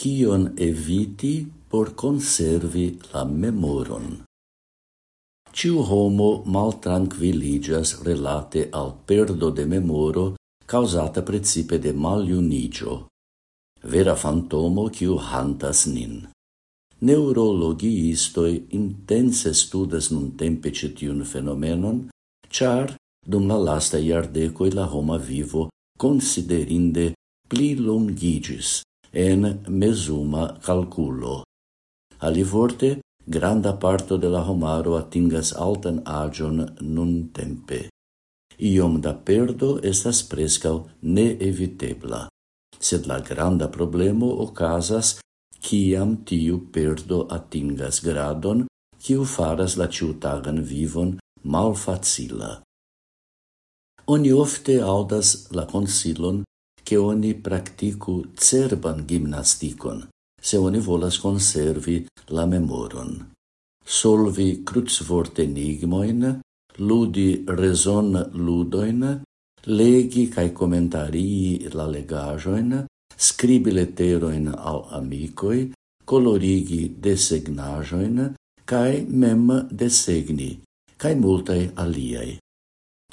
Kion eviti por conservi la memoron? Ciu homo maltranquilligas relate al perdo de memoro causata principe de maliunigio, vera fantomo ciu hantas nin. Neurologiistoi intense studas nun tempe citiun fenomenon, char dum la lasta iardecoi la homa vivo considerinde pli longigis, en mesuma calculo. Alivorte, granda parto de la homaro atingas altan agion nun tempe. Iom da perdo estas prescau neevitebla, sed la granda problemo ocasas ciam tiu perdo atingas gradon ciu faras la ciutagan vivon mal facila. Oni ofte audas la consilon che oni practicu cerban gimnasticon, se oni volas conservi la memoron. Solvi crucvort enigmoin, ludi reson ludoin, legi cae commentarii la legajoin, scribi leteroin al amicoi, colorigi desegnajoin, cae mem desegni, cae multae aliei.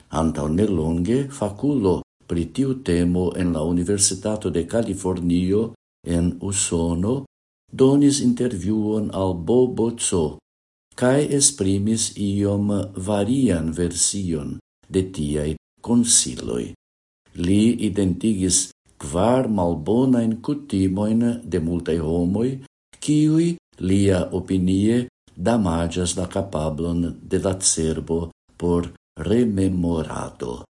Antau nelonge faculo pri tiu temo en la Universitato de Californio en Usono donis interviuon al Bobo Tso cae esprimis iom varian version de tiai consiloi. Li identigis kvar malbonain cutimoin de multae homoi, kiui lia opinie, damagias la capablon de la cerbo por rememorado.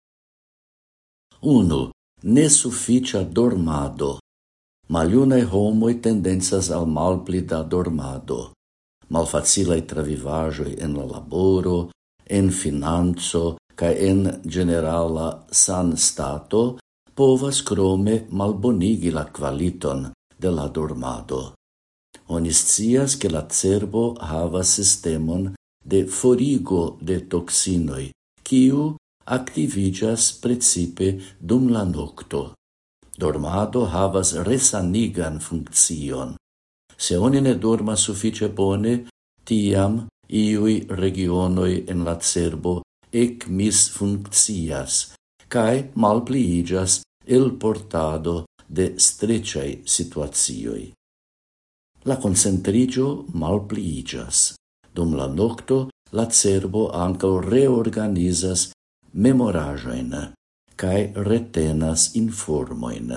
1. Nesuficia dormado. Maliunae homoi tendenzas al malpli da dormado. Malfacilae travivajoi en la laboro, en financo, ca en generala san stato, povas crome malbonigi la qualiton de la dormado. Oni che la cerbo havas sistemon de forigo de toxinoi, kiu activigas principe dum la nocto. Dormado havas resanigan funccion. Se oni ne dormas suffice bone, tiam iui regionoi en la cerbo ec misfunkcias cae malpliigas el portado de strecei situazioi. La concentrigio malpliigas. Dum la nocto la cerbo ancal reorganizas memorajoin cae retenas informoin.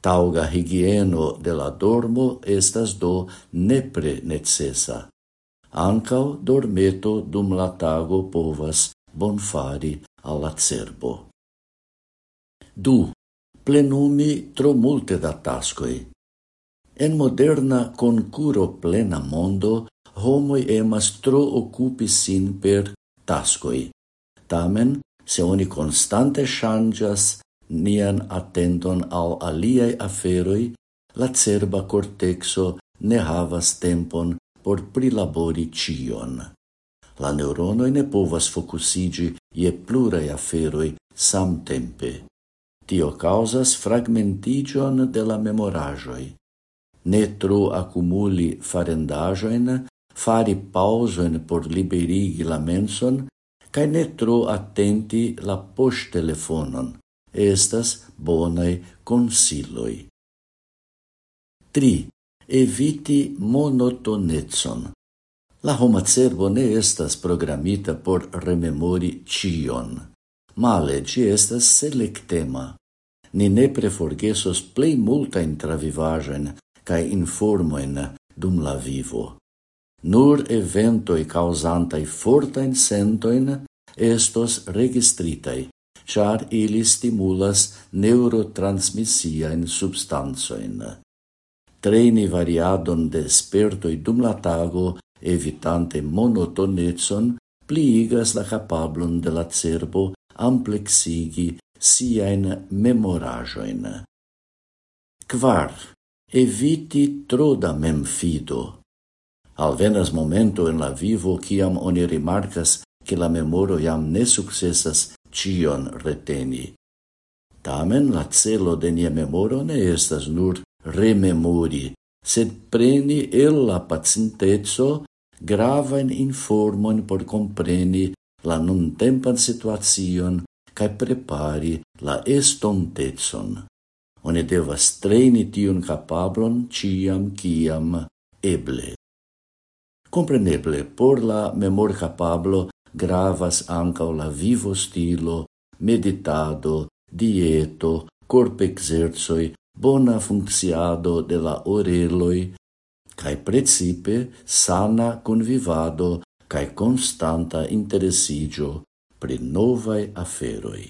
Tauga higieno de la dormo estas do nepre necessa. Ancao dormeto dum la tago povas bonfari alla cerbo. Du, plenumi tro multe da tascoi. En moderna concuro plena mondo, homoi emas tro occupi sin per tascoi Tamen, se oni constante changas nian attenton au aliei aferoi, la cerba cortexo ne havas tempon por prilabori cion. La neuronoi ne povas focusigi je plurei aferoi samtempe. Tio causas fragmentigion de la memorajoi. Ne tro accumuli farendajoin, fari pausoin por liberigi la menson, cae ne tro attenti la post-telefonon. Estas bonai consiloi. 3. Eviti monotonetson. La homa cerbo ne estas programita por rememori cion. Male, ci estas selectema. Ni ne preforgesos plei multa intravivagen cae informoen dum la vivo. Nur eventoi causantai fortain sentoin estos registritai, char ili stimulas neurotransmissiaen substanzoin. Treni variadon de spertoi dum la tago, evitante monotonetson, pliigas la capablon de la cerbo amplexigi siaen memorajoin. Quar, eviti tro da memfido, Alvenas momento en la vivo kiam oni rimarkas che la memoro jam ne successas cion reteni. Tamen la celo de nia memoro ne estas nur rememori, sed preni el la pacientezo gravain informon por compreni la nuntempan situacion cae prepari la estontezon. Oni devas treni tion capablon ciam ciam eble. Compreneble, por la memor capablo gravas ancao la vivo stilo, meditado, dieto, corp exerzoi, bona funcciado de la oreloi, cae precipe sana convivado cae constanta interesigio pri novae aferoi.